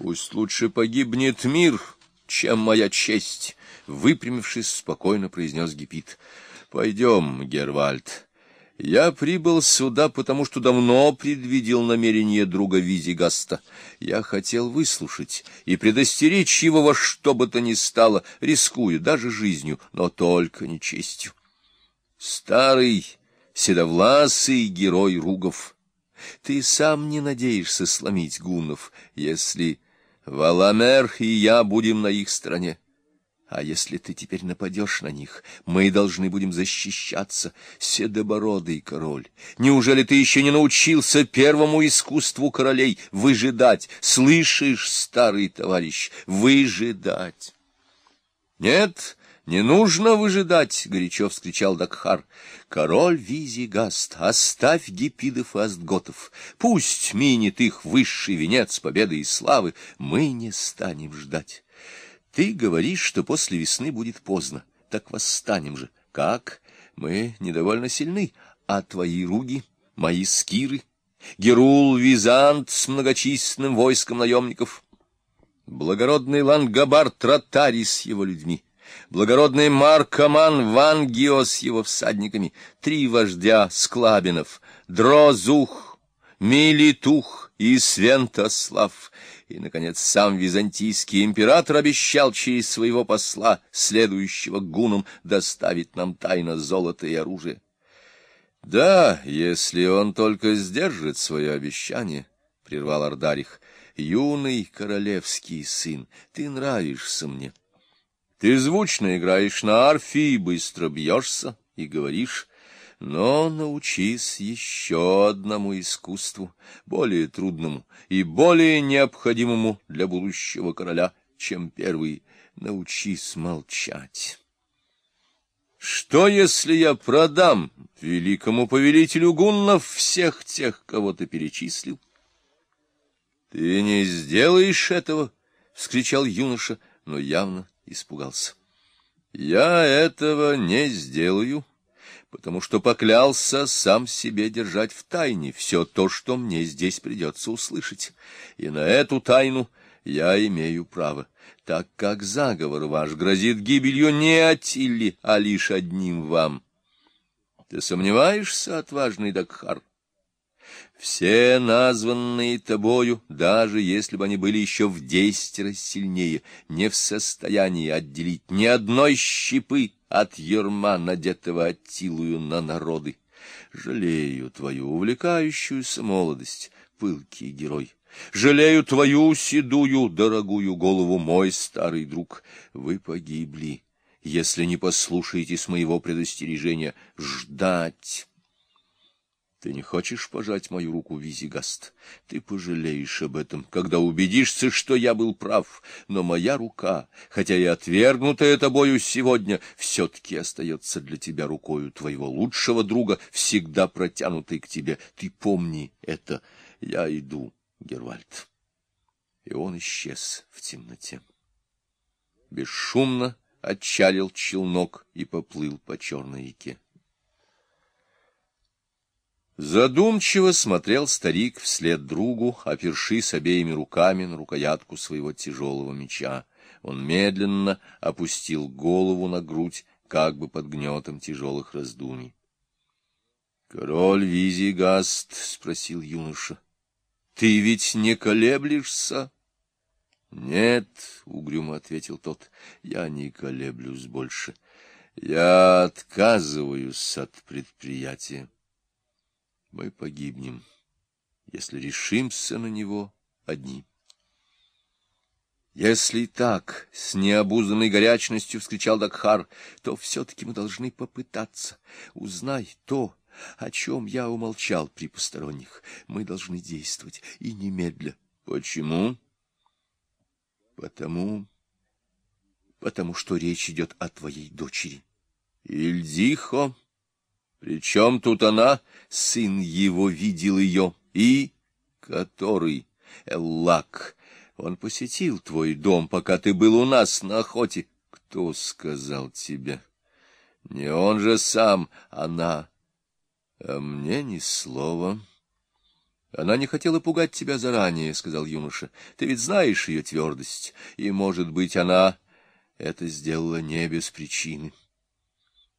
Пусть лучше погибнет мир, чем моя честь, — выпрямившись, спокойно произнес Гипит. — Пойдем, Гервальд. Я прибыл сюда, потому что давно предвидел намерение друга Визигаста. Я хотел выслушать и предостеречь его во что бы то ни стало, рискуя даже жизнью, но только не честью. Старый, седовласый герой Ругов, ты сам не надеешься сломить гуннов, если Валамер и я будем на их стороне. А если ты теперь нападешь на них, мы должны будем защищаться, седобородый король. Неужели ты еще не научился первому искусству королей выжидать? Слышишь, старый товарищ, выжидать? Нет, не нужно выжидать, — горячо вскричал Дакхар. Король Визигаст, оставь гипидов и астготов. Пусть минит их высший венец победы и славы. Мы не станем ждать. Ты говоришь, что после весны будет поздно. Так восстанем же. Как? Мы недовольно сильны. А твои руги, мои скиры, Герул Визант с многочисленным войском наемников, благородный Лангабар Тротари с его людьми, благородный Маркоман Вангио с его всадниками, три вождя Склабинов, Дрозух, Милитух и Свентослав — и, наконец, сам византийский император обещал через своего посла, следующего гунам, доставить нам тайно золото и оружие. — Да, если он только сдержит свое обещание, — прервал Ардарих, — юный королевский сын, ты нравишься мне. Ты звучно играешь на арфе и быстро бьешься, и говоришь но научись еще одному искусству, более трудному и более необходимому для будущего короля, чем первый. Научись молчать. Что, если я продам великому повелителю гуннов всех тех, кого ты перечислил? — Ты не сделаешь этого! — вскричал юноша, но явно испугался. — Я этого не сделаю, потому что поклялся сам себе держать в тайне все то, что мне здесь придется услышать. И на эту тайну я имею право, так как заговор ваш грозит гибелью не Атилли, а лишь одним вам. Ты сомневаешься, отважный Дакхар? Все названные тобою, даже если бы они были еще в десять раз сильнее, не в состоянии отделить ни одной щепы от ерма, надетого Аттилую на народы. Жалею твою увлекающуюся молодость, пылкий герой. Жалею твою седую, дорогую голову, мой старый друг. Вы погибли, если не послушаетесь моего предостережения. Ждать ты не хочешь пожать мою руку, Визигаст? Ты пожалеешь об этом, когда убедишься, что я был прав. Но моя рука, хотя и отвергнутая тобою сегодня, все-таки остается для тебя рукою твоего лучшего друга, всегда протянутой к тебе. Ты помни это. Я иду, Гервальд. И он исчез в темноте. Бесшумно отчалил челнок и поплыл по черной реке. Задумчиво смотрел старик вслед другу, опершись обеими руками на рукоятку своего тяжелого меча. Он медленно опустил голову на грудь, как бы под гнетом тяжелых раздумий. — Король Визигаст, — спросил юноша, — ты ведь не колеблешься? — Нет, — угрюмо ответил тот, — я не колеблюсь больше. Я отказываюсь от предприятия мы погибнем, если решимся на него одни. Если так, с необузданной горячностью вскричал Дакхар, то все-таки мы должны попытаться. Узнай то, о чем я умолчал при посторонних. Мы должны действовать, и немедля. Почему? Потому... Потому что речь идет о твоей дочери. Ильдихо... Причем тут она, сын его видел ее, и который, Эллак, он посетил твой дом, пока ты был у нас на охоте. Кто сказал тебе? Не он же сам, она. А мне ни слова. — Она не хотела пугать тебя заранее, — сказал юноша. — Ты ведь знаешь ее твердость, и, может быть, она это сделала не без причины.